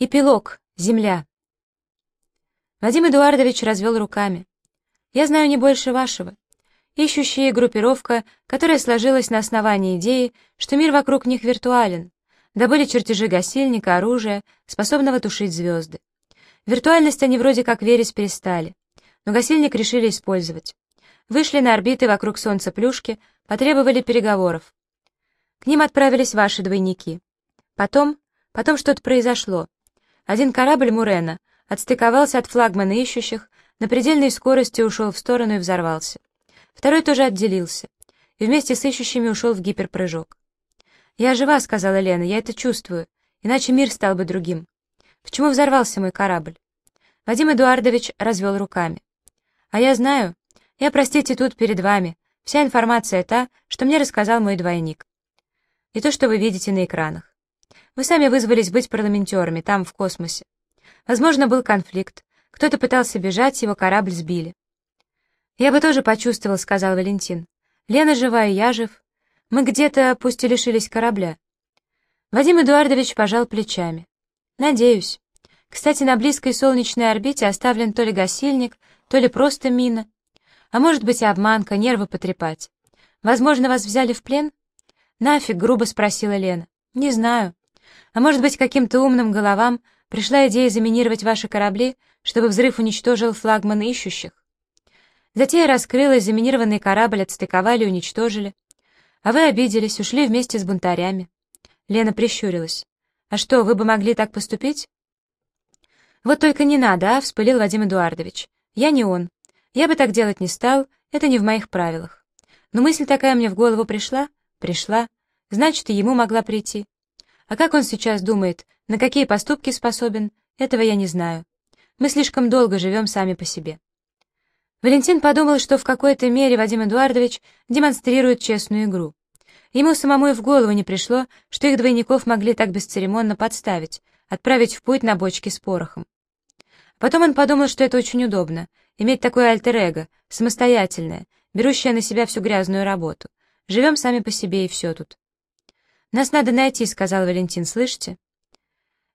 Эпилог. Земля. Вадим Эдуардович развел руками. «Я знаю не больше вашего. Ищущая группировка, которая сложилась на основании идеи, что мир вокруг них виртуален, добыли чертежи гасильника, оружия, способного тушить звезды. Виртуальность они вроде как верить перестали, но гасильник решили использовать. Вышли на орбиты вокруг Солнца плюшки, потребовали переговоров. К ним отправились ваши двойники. Потом, потом что-то произошло. Один корабль Мурена отстыковался от флагмана ищущих, на предельной скорости ушел в сторону и взорвался. Второй тоже отделился, и вместе с ищущими ушел в гиперпрыжок. «Я жива», — сказала Лена, — «я это чувствую, иначе мир стал бы другим. Почему взорвался мой корабль?» Вадим Эдуардович развел руками. «А я знаю. Я, простите, тут перед вами. Вся информация та, что мне рассказал мой двойник. И то, что вы видите на экранах. Вы сами вызвались быть парламентерами, там, в космосе. Возможно, был конфликт. Кто-то пытался бежать, его корабль сбили. «Я бы тоже почувствовал», — сказал Валентин. «Лена жива, и я жив. Мы где-то, пусть и лишились корабля». Вадим Эдуардович пожал плечами. «Надеюсь. Кстати, на близкой солнечной орбите оставлен то ли гасильник, то ли просто мина. А может быть и обманка, нервы потрепать. Возможно, вас взяли в плен?» «Нафиг?» — грубо спросила Лена. «Не знаю. А может быть, каким-то умным головам пришла идея заминировать ваши корабли, чтобы взрыв уничтожил флагман ищущих? Затея раскрылась, заминированный корабль отстыковали и уничтожили. А вы обиделись, ушли вместе с бунтарями. Лена прищурилась. «А что, вы бы могли так поступить?» «Вот только не надо, а?» — вспылил Вадим Эдуардович. «Я не он. Я бы так делать не стал, это не в моих правилах. Но мысль такая мне в голову пришла? Пришла. Значит, и ему могла прийти. А как он сейчас думает, на какие поступки способен, этого я не знаю. Мы слишком долго живем сами по себе. Валентин подумал, что в какой-то мере Вадим Эдуардович демонстрирует честную игру. Ему самому и в голову не пришло, что их двойников могли так бесцеремонно подставить, отправить в путь на бочке с порохом. Потом он подумал, что это очень удобно, иметь такое альтер-эго, самостоятельное, берущее на себя всю грязную работу. Живем сами по себе и все тут. «Нас надо найти», — сказал Валентин, слышите?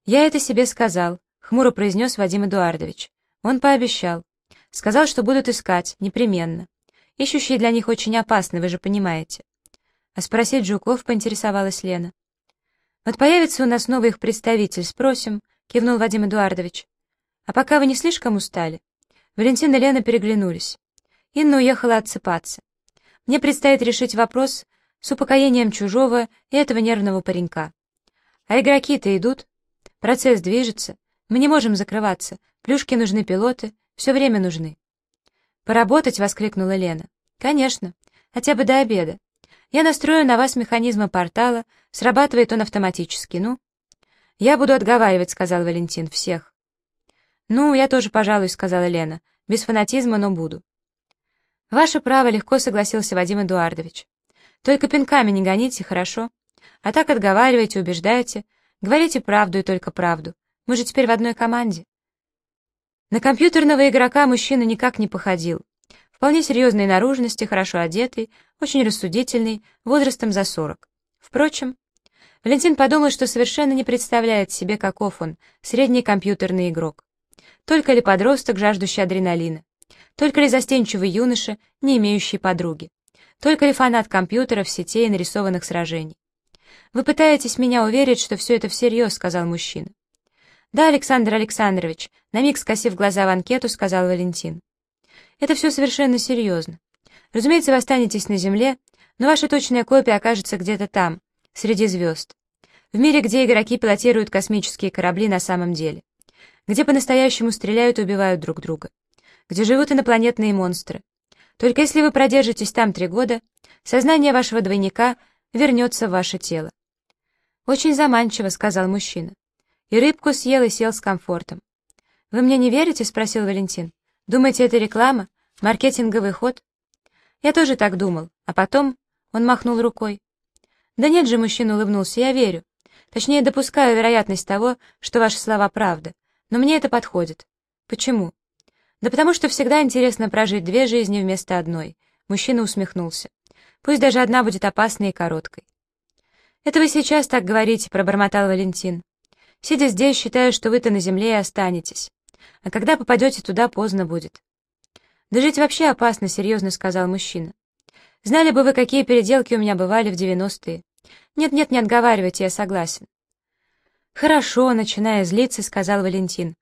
«Я это себе сказал», — хмуро произнес Вадим Эдуардович. Он пообещал. Сказал, что будут искать, непременно. Ищущие для них очень опасны, вы же понимаете. А спросить Жуков поинтересовалась Лена. «Вот появится у нас новый их представитель, спросим», — кивнул Вадим Эдуардович. «А пока вы не слишком устали?» Валентин и Лена переглянулись. Инна уехала отсыпаться. «Мне предстоит решить вопрос с упокоением чужого и этого нервного паренька. А игроки-то идут, процесс движется, мы не можем закрываться, плюшки нужны пилоты, все время нужны. «Поработать?» — воскликнула Лена. «Конечно, хотя бы до обеда. Я настрою на вас механизмы портала, срабатывает он автоматически, ну?» «Я буду отговаривать», — сказал Валентин, — «всех». «Ну, я тоже, пожалуй», — сказала Лена. «Без фанатизма, но буду». «Ваше право», — легко согласился Вадим Эдуардович. Только пинками не гоните, хорошо? А так отговаривайте, убеждайте. Говорите правду и только правду. Мы же теперь в одной команде. На компьютерного игрока мужчина никак не походил. Вполне серьезной наружности, хорошо одетый, очень рассудительный, возрастом за сорок. Впрочем, Валентин подумал, что совершенно не представляет себе, каков он, средний компьютерный игрок. Только ли подросток, жаждущий адреналина? Только ли застенчивый юноша, не имеющий подруги? Только ли фанат компьютеров, сетей и нарисованных сражений? «Вы пытаетесь меня уверить, что все это всерьез», — сказал мужчина. «Да, Александр Александрович», — на миг скосив глаза в анкету, сказал Валентин. «Это все совершенно серьезно. Разумеется, вы останетесь на Земле, но ваша точная копия окажется где-то там, среди звезд. В мире, где игроки пилотируют космические корабли на самом деле. Где по-настоящему стреляют и убивают друг друга. Где живут инопланетные монстры. Только если вы продержитесь там три года, сознание вашего двойника вернется в ваше тело. «Очень заманчиво», — сказал мужчина. И рыбку съел и сел с комфортом. «Вы мне не верите?» — спросил Валентин. «Думаете, это реклама? Маркетинговый ход?» «Я тоже так думал. А потом...» — он махнул рукой. «Да нет же», — мужчина улыбнулся, — «я верю. Точнее, допускаю вероятность того, что ваши слова правда. Но мне это подходит. Почему? Да потому что всегда интересно прожить две жизни вместо одной. Мужчина усмехнулся. Пусть даже одна будет опасной и короткой. «Это вы сейчас так говорите», — пробормотал Валентин. Сидя здесь, считаю, что вы-то на земле и останетесь. А когда попадете туда, поздно будет. «Да жить вообще опасно», — серьезно сказал мужчина. «Знали бы вы, какие переделки у меня бывали в девяностые. Нет-нет, не отговаривайте, я согласен». «Хорошо», — начиная злиться, сказал Валентин.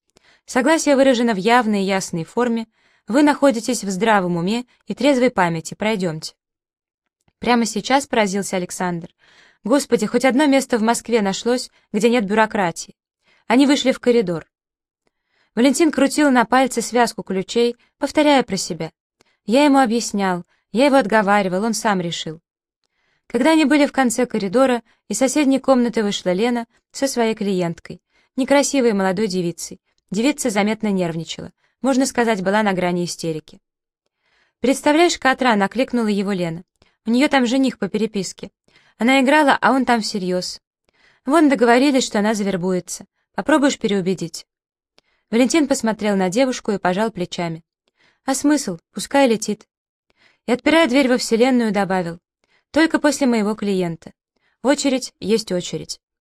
«Согласие выражено в явной и ясной форме. Вы находитесь в здравом уме и трезвой памяти. Пройдемте». Прямо сейчас поразился Александр. «Господи, хоть одно место в Москве нашлось, где нет бюрократии». Они вышли в коридор. Валентин крутил на пальце связку ключей, повторяя про себя. Я ему объяснял, я его отговаривал, он сам решил. Когда они были в конце коридора, из соседней комнаты вышла Лена со своей клиенткой, некрасивой молодой девицей. Девица заметно нервничала, можно сказать, была на грани истерики. «Представляешь, Катра!» — накликнула его Лена. «У нее там жених по переписке. Она играла, а он там всерьез. Вон договорились, что она завербуется. Попробуешь переубедить?» Валентин посмотрел на девушку и пожал плечами. «А смысл? Пускай летит». И, отпирая дверь во Вселенную, добавил. «Только после моего клиента. Очередь есть очередь».